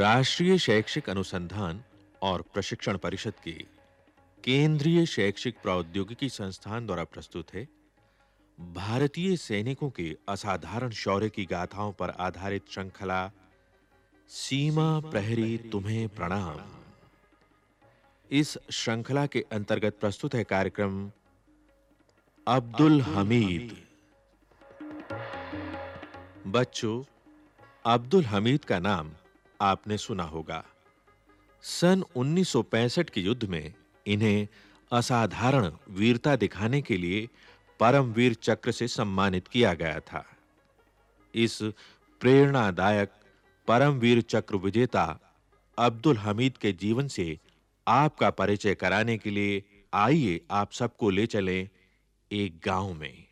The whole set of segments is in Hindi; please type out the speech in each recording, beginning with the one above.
राष्ट्रीय शैक्षिक अनुसंधान और प्रशिक्षण परिषद के केंद्रीय शैक्षिक प्रौद्योगिकी संस्थान द्वारा प्रस्तुत है। भारतीय सैनिकों के असाधारण शौर्य की गाथाओं पर आधारित श्रृंखला सीमा प्रहरी तुम्हें प्रणाम। इस श्रृंखला के अंतर्गत प्रस्तुत है कार्यक्रम अब्दुल हमीद। बच्चों, अब्दुल हमीद का नाम आपने सुना होगा। सन 1965 के युद्ध में इन्हें असाधारण वीरता दिखाने के लिए परमवीर चक्र से सम्मानित किया गया था। इस प्रेरणादायक परमवीर चक्र विजेता अब्दुल हमीद के जीवन से आपका परिचय कराने के लिए आइए आप सबको ले चलें एक गाँव में।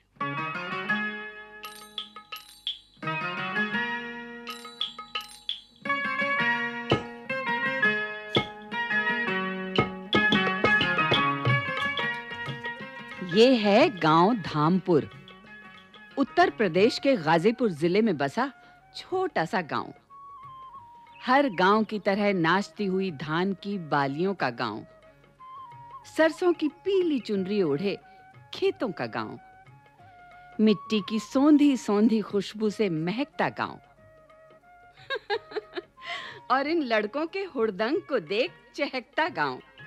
ये है गाँव धामपुर। उत्तर प्रदेश के गाजीपुर ज़िले में बसा छोटा सा गाँव। हर गाँव की तरह नाचती हुई धान की बालियों का गाँव। सरसों की पीली चुनरी ओढ़े खेतों का गाँव। मिट्टी की सोंधी सोंधी खुशबू से महकता गाँव। और इन लड़कों के हुड़दंग को देख चहकता गाँव।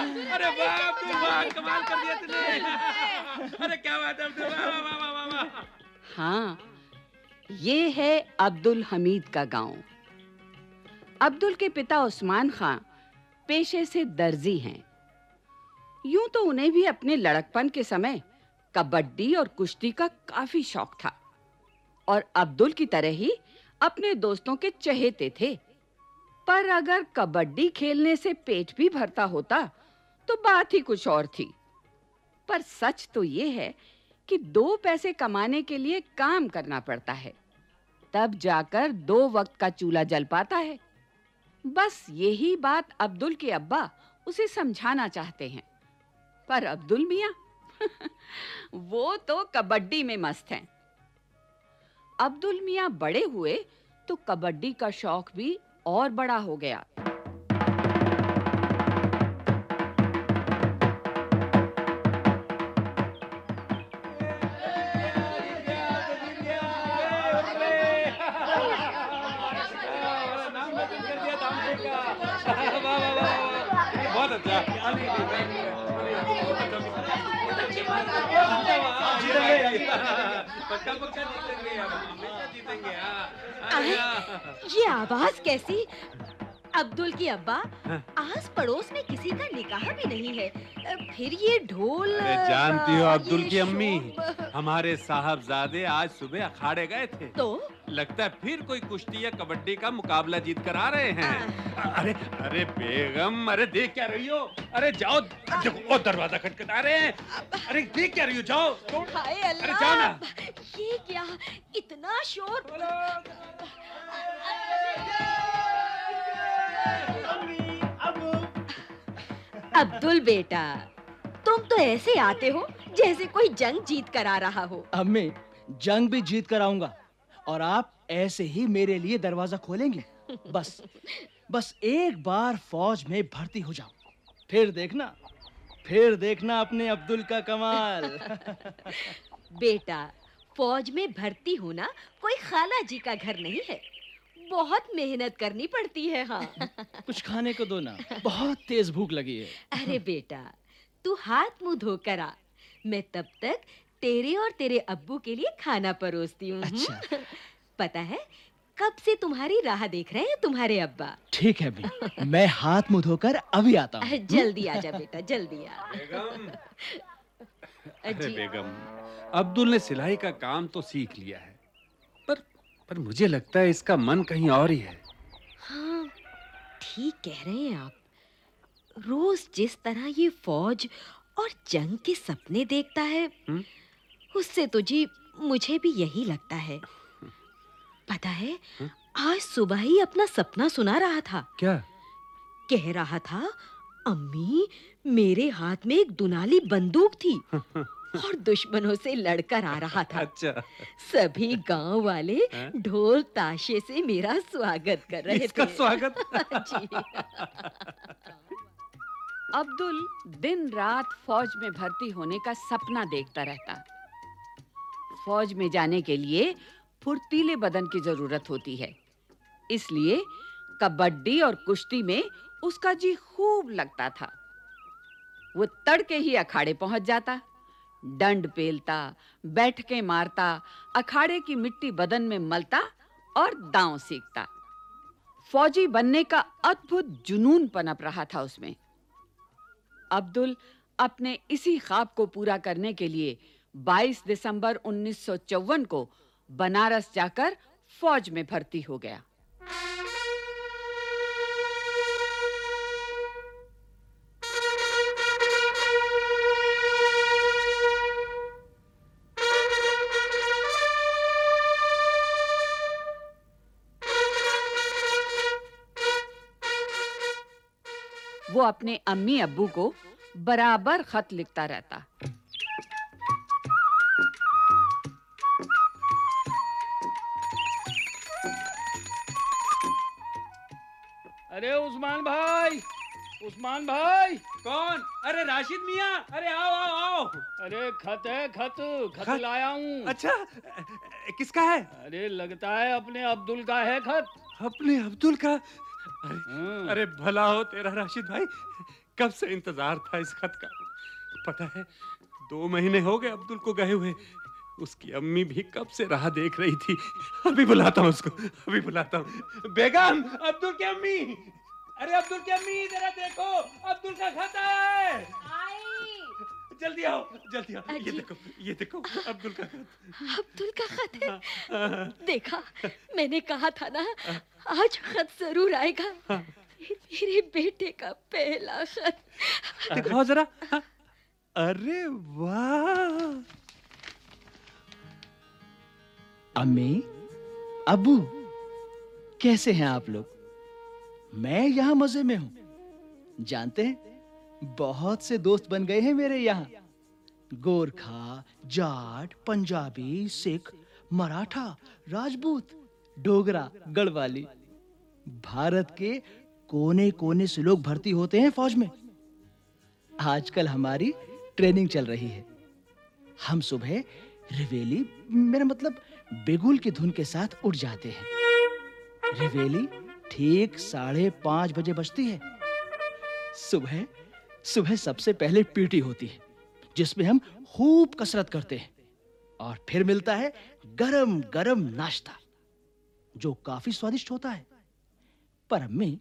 अरे वाह अब्दुल वाह कमाल कर दिया तूने। अरे क्या बात है, अब्दुल, वाह वाह वाह वाह वाह। हाँ ये है अब्दुल हमीद का गाँव। अब्दुल के पिता उस्मान खां पेशे से दर्जी हैं। यूँ तो उन्हें भी अपने लड़कपन के समय कबड्डी और कुश्ती का काफ़ी शौक था। और अब्दुल की तरह ही अपने दोस्तों के चहेते थे। पर अगर कबड्डी खेलने से पेट भी भरता होता तो बात ही कुछ और थी। पर सच तो ये है कि दो पैसे कमाने के लिए काम करना पड़ता है। तब जाकर दो वक्त का चूल्हा जल पाता है। बस यही बात अब्दुल के अब्बा उसे समझाना चाहते हैं। पर अब्दुल मियाँ? वो तो कबड्डी में मस्त हैं। अब्दुल मियाँ बड़े हुए तो कबड्डी का शौक भी और बड़ा हो गया। बहुत अच्छा। जीतेंगे ये आवाज़ कैसी? अब्दुल की अब्बा आस पड़ोस में किसी का निकाह भी नहीं है। फिर ये ढोल जानती हो अब्दुल की अम्मी? हमारे साहबजादे आज सुबह अखाड़े गए थे। तो? लगता है फिर कोई कुश्ती या कबड्डी का मुकाबला जीत कर आ रहे हैं। अरे अरे बेगम अरे देख क्या रही हो? अरे जाओ देखो दरवाज़ा खटखटा रहे हैं। अरे देख क्या रही हो? जाओ हाय अरे जाओ ना ये क्या? इतना शोर! अब्दुल बेटा तुम तो ऐसे आते हो जैसे कोई जंग जीत कर आ रहा हो। अम्मी जंग भी जीत कर आऊँगा और आप ऐसे ही मेरे लिए दरवाज़ा खोलेंगे। बस बस एक बार फौज में भर्ती हो जाओ। फिर देखना फिर देखना अपने अब्दुल का कमाल। बेटा फौज में भर्ती होना कोई खाला जी का घर नहीं है। बहुत मेहनत करनी पड़ती है हाँ। कुछ खाने को दो ना। बहुत तेज भूख लगी है। अरे बेटा तू हाथ मुँह धोकर आ। मैं तब तक तेरे और तेरे अब्बू के लिए खाना परोसती हूँ? अच्छा। पता है कब से तुम्हारी राह देख रहे हैं तुम्हारे अब्बा? ठीक है भी मैं हाथ मुँह धोकर अभी आता हूँ। जल्दी आ जा बेटा जल्दी आ। बेगम। अरे बेगम अब्दुल ने सिलाई का काम तो सीख लिया है। पर मुझे लगता है इसका मन कहीं और ही है। ठीक कह रहे हैं आप। रोज जिस तरह ये फौज और जंग के सपने देखता है हम्म? उससे तो जी मुझे भी यही लगता है। पता है हम्म? आज सुबह ही अपना सपना सुना रहा था। क्या? कह रहा था अम्मी मेरे हाथ में एक दुनाली बंदूक थी। और दुश्मनों से लड़कर आ रहा था। अच्छा। सभी गाँव वाले हाँ? ढोल ताशे से मेरा स्वागत कर रहे इसका थे। स्वागत? जी। अब्दुल दिन रात फौज में भर्ती होने का सपना देखता रहता। फौज में जाने के लिए फुर्तीले बदन की ज़रूरत होती है। इसलिए कबड्डी और कुश्ती में उसका जी खूब लगता था। वो तड़के ही अखाड़े पहुँच जाता। डंड पेलता, बैठके मारता, अखाड़े की मिट्टी बदन में मलता और दांव सीखता फौजी बनने का अद्भुत जुनून पनप रहा था उसमें। अब्दुल अपने इसी ख्वाब को पूरा करने के लिए 22 दिसंबर 1954 को बनारस जाकर फौज में भर्ती हो गया। वो अपने अम्मी अब्बू को बराबर खत लिखता रहता। अरे उस्मान भाई उस्मान भाई। कौन? अरे राशिद मियाँ। अरे आओ आओ आओ। अरे खत है खत खत खत? लाया हूँ। अच्छा किसका है? अरे लगता है अपने अब्दुल का है खत। अपने अब्दुल का? अरे हाँ। अरे भला हो तेरा राशिद भाई। कब से इंतज़ार था इस खत का? पता है दो महीने हो गए अब्दुल को गए हुए। उसकी अम्मी भी कब से राह देख रही थी। अभी बुलाता हूँ उसको अभी बुलाता हूँ। बेगम अब्दुल की अम्मी। अरे अब्दुल की अम्मी जरा देखो अब्दुल का खत है। जल्दी आओ जल्दी आओ। ये देखो ये देखो अब्दुल का खत। अब्दुल का खत है? हाँ, देखा मैंने कहा था ना आज खत ज़रूर आएगा। मेरे बेटे का पहला खत। दिखाओ जरा हाँ। अरे वाह। अम्मी अबू कैसे हैं आप लोग? मैं यहाँ मज़े में हूँ। जानते हैं बहुत से दोस्त बन गए हैं मेरे यहाँ। गोरखा, जाट, पंजाबी, सिख, मराठा, राजपूत, डोगरा, गढ़वाली। भारत के कोने कोने से लोग भर्ती होते हैं फौज में। आजकल हमारी ट्रेनिंग चल रही है। हम सुबह रिवेली, मेरा मतलब बेगुल की धुन के साथ उठ जाते हैं। रिवेली ठीक साढ़े पाँच बजे बजती है। सुबह सुबह सबसे पहले पीटी होती है, जिसमें हम खूब कसरत करते हैं। और फिर मिलता है गरम गरम नाश्ता, जो काफ़ी स्वादिष्ट होता है। पर अम्मी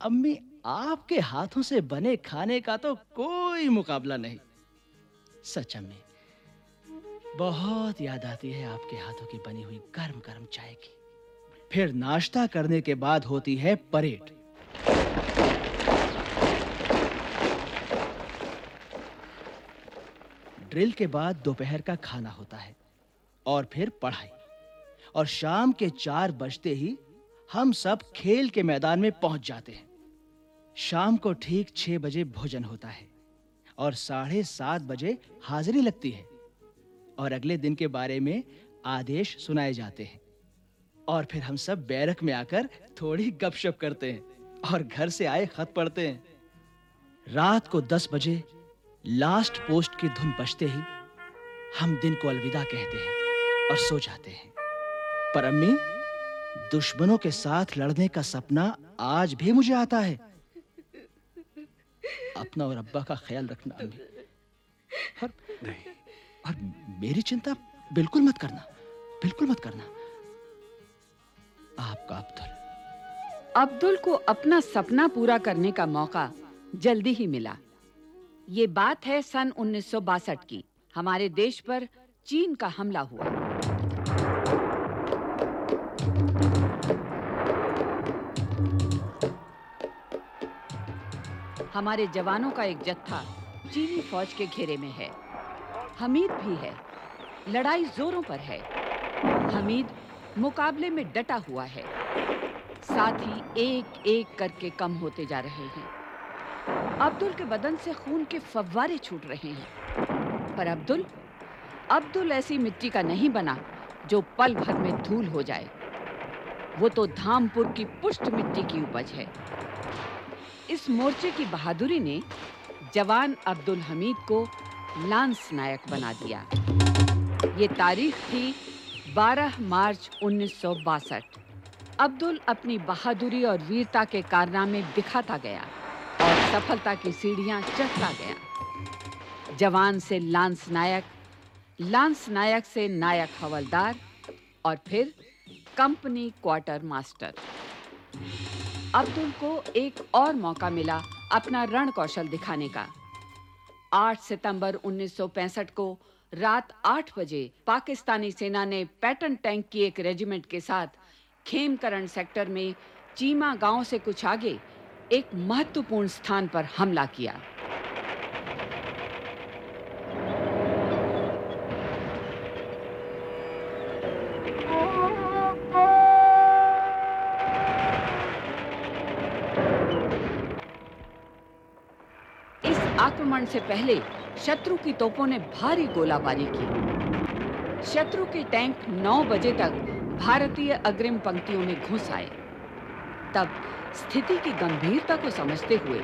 अम्मी, आपके हाथों से बने खाने का तो कोई मुकाबला नहीं। सच अम्मी, बहुत याद आती है आपके हाथों की बनी हुई गर्म गर्म चाय की। फिर नाश्ता करने के बाद होती है परेड। ड्रिल के बाद दोपहर का खाना होता है और फिर पढ़ाई। और शाम के चार बजते ही हम सब खेल के मैदान में पहुँच जाते हैं। शाम को ठीक छह बजे भोजन होता है और साढ़े सात बजे हाजिरी लगती है और अगले दिन के बारे में आदेश सुनाए जाते हैं। और फिर हम सब बैरक में आकर थोड़ी गपशप करते हैं और घर से आए खत पढ़ते हैं। रात को दस बजे लास्ट पोस्ट की धुन बजते ही हम दिन को अलविदा कहते हैं और सो जाते हैं। पर अम्मी दुश्मनों के साथ लड़ने का सपना आज भी मुझे आता है। अपना और अब्बा का ख्याल रखना अम्मी। और नहीं। और मेरी चिंता बिल्कुल मत करना बिल्कुल मत करना। आपका अब्दुल। अब्दुल को अपना सपना पूरा करने का मौका जल्दी ही मिला। ये बात है सन 1962 की। हमारे देश पर चीन का हमला हुआ। हमारे जवानों का एक जत्था चीनी फौज के घेरे में है। हमीद भी है। लड़ाई जोरों पर है। हमीद मुकाबले में डटा हुआ है। साथ ही एक एक करके कम होते जा रहे हैं। अब्दुल के बदन से खून के फव्वारे छूट रहे हैं। पर अब्दुल अब्दुल ऐसी मिट्टी का नहीं बना जो पल भर में धूल हो जाए। वो तो धामपुर की पुष्ट मिट्टी की उपज है। इस मोर्चे की बहादुरी ने जवान अब्दुल हमीद को लांस नायक बना दिया। ये तारीख थी 12 मार्च 1962 अब्दुल अपनी बहादुरी और वीरता के कारनामे दिखाता गया। सफलता की सीढ़ियाँ चढ़ता गया। जवान से लांस नायक लांस नायक से नायक हवलदार और फिर कंपनी क्वार्टर मास्टर अब्दुल को एक और मौका मिला अपना रण कौशल दिखाने का। 8 सितंबर 1965 को रात 8 बजे पाकिस्तानी सेना ने पैटर्न टैंक की एक रेजिमेंट के साथ खेमकरण सेक्टर में चीमा गाँव से कुछ आगे एक महत्वपूर्ण स्थान पर हमला किया। इस आक्रमण से पहले शत्रु की तोपों ने भारी गोलाबारी की। शत्रु के टैंक 9 बजे तक भारतीय अग्रिम पंक्तियों में घुस आए। तब स्थिति की गंभीरता को समझते हुए,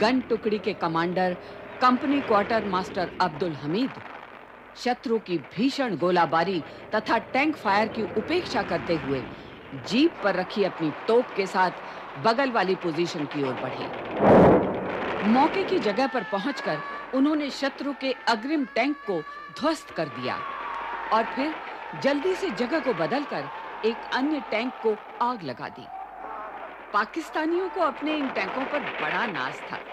गन टुकड़ी के commander, company quarter master Abdul Hamid, शत्रु की भीषण गोलाबारी तथा टैंक फायर की उपेक्षा करते हुए, जीप पर रखी अपनी तोप के साथ बगल वाली पोजीशन की ओर बढ़े। मौके की जगह पर पहुंचकर उन्होंने शत्रु के अग्रिम टैंक को ध्वस्त कर दिया और फिर जल्दी से जगह को बदलकर एक अन्य टैंक को आग लगा दी। पाकिस्तानियों को अपने इन टैंकों पर बड़ा नाज था।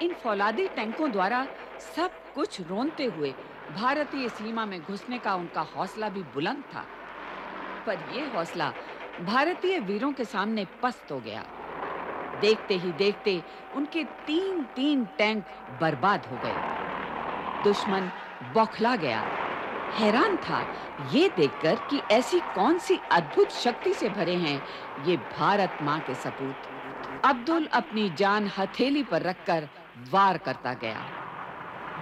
इन फौलादी टैंकों द्वारा सब कुछ रोनते हुए भारतीय सीमा में घुसने का उनका हौसला भी बुलंद था। पर यह हौसला भारतीय वीरों के सामने पस्त हो गया। देखते ही देखते उनके तीन तीन टैंक बर्बाद हो गए। दुश्मन बौखला गया। हैरान था ये देखकर कि ऐसी कौन सी अद्भुत शक्ति से भरे हैं ये भारत माँ के सपूत। अब्दुल अपनी जान हथेली पर रखकर वार करता गया।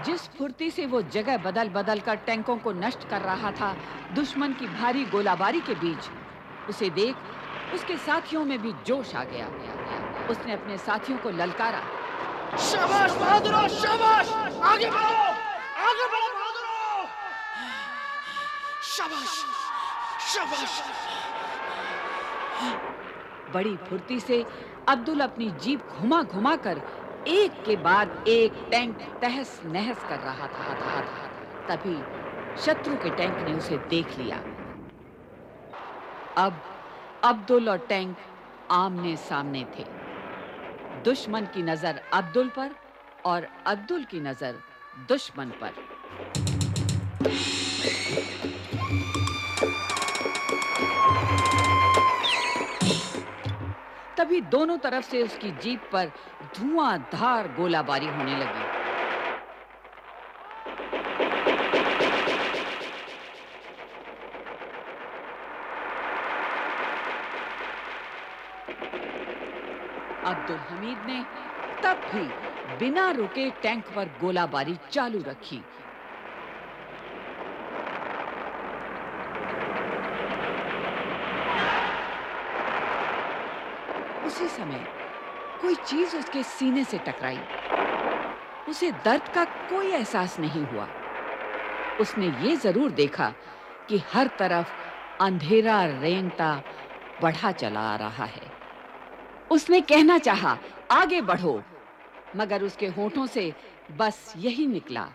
जिस फुर्ती से वो जगह बदल बदल कर टैंकों को नष्ट कर रहा था, दुश्मन की भारी गोलाबारी के बीच, उसे देख उसके साथियों में भी जोश आ गया। उसने अपने साथियों को ललकारा। शाबाश, बहादुरो, शाबाश! आगे बढ़ो! आगे बढ़ो! शाबाश। शाबाश। बड़ी फुर्ती से अब्दुल अपनी जीप घुमा घुमा कर एक के बाद एक टैंक तहस नहस कर रहा था, था, था। तभी शत्रु के टैंक ने उसे देख लिया। अब अब्दुल और टैंक आमने सामने थे। दुश्मन की नज़र अब्दुल पर और अब्दुल की नज़र दुश्मन पर। तभी दोनों तरफ़ से उसकी जीप पर धुआंधार गोलाबारी होने लगी। अब्दुल हमीद ने तब भी बिना रुके टैंक पर गोलाबारी चालू रखी। उसी समय कोई चीज़ उसके सीने से टकराई। उसे दर्द का कोई एहसास नहीं हुआ। उसने ये ज़रूर देखा कि हर तरफ़ अंधेरा रेंगता बढ़ा चला आ रहा है। उसने कहना चाहा, आगे बढ़ो। मगर उसके होठों से बस यही निकला।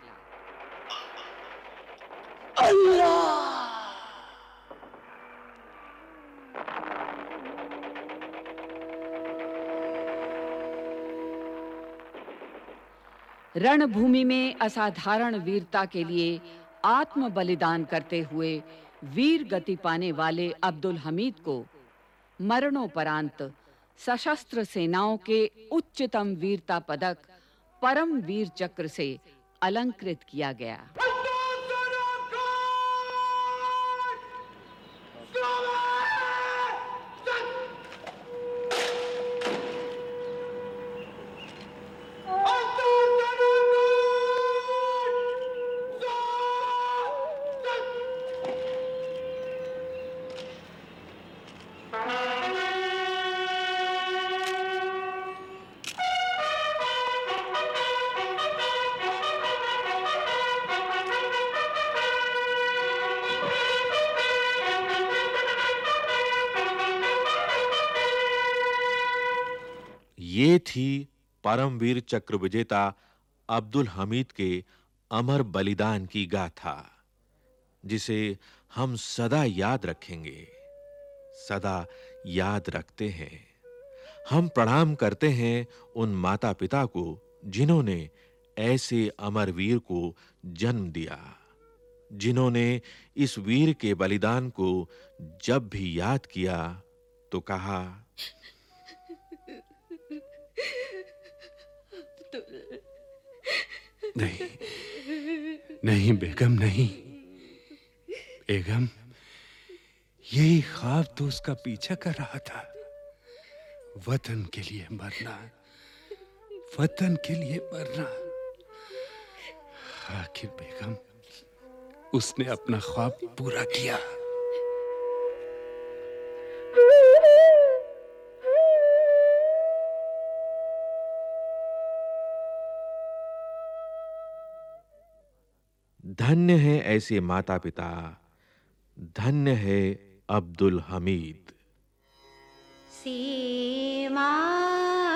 रणभूमि में असाधारण वीरता के लिए आत्म बलिदान करते हुए वीर गति पाने वाले अब्दुल हमीद को मरणोपरांत सशस्त्र सेनाओं के उच्चतम वीरता पदक परम वीर चक्र से अलंकृत किया गया। परमवीर चक्र विजेता अब्दुल हमीद के अमर बलिदान की गाथा, जिसे हम सदा याद रखेंगे, सदा याद रखते हैं। हम प्रणाम करते हैं उन माता-पिता को जिन्होंने ऐसे अमर वीर को जन्म दिया, जिन्होंने इस वीर के बलिदान को जब भी याद किया तो कहा नहीं। नहीं, बेगम नहीं। बेगम, यही ख्वाब तो उसका पीछा कर रहा था। वतन के लिए मरना। वतन के लिए मरना। आखिर बेगम, उसने अपना ख्वाब पूरा किया। धन्य है ऐसे माता-पिता। धन्य है अब्दुल हमीद। सीमा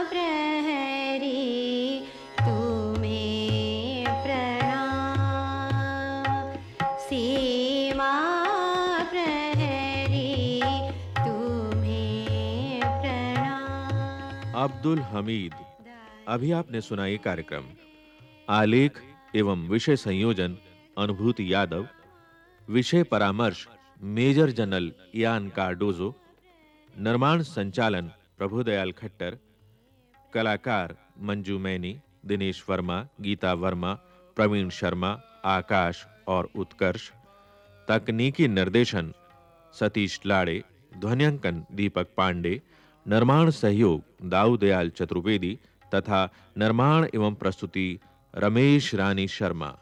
प्रहरी तुम्हें प्रणाम। सीमा प्रहरी तुम्हें प्रणाम। अब्दुल हमीद अभी आपने सुना ये कार्यक्रम। आलेख एवं विषय संयोजन अनुभूति यादव, विषय परामर्श, मेजर जनरल यान कार्डोजो, निर्माण संचालन प्रभुदयाल खट्टर, कलाकार मंजू मैनी, दिनेश वर्मा, गीता वर्मा, प्रवीण शर्मा, आकाश और उत्कर्ष, तकनीकी निर्देशन सतीश लाड़े, ध्वनियांकन दीपक पांडे, निर्माण सहयोग दाऊदयाल चतुर्वेदी तथा निर्माण एवं प्रस्तुति रमेश रानी शर्मा।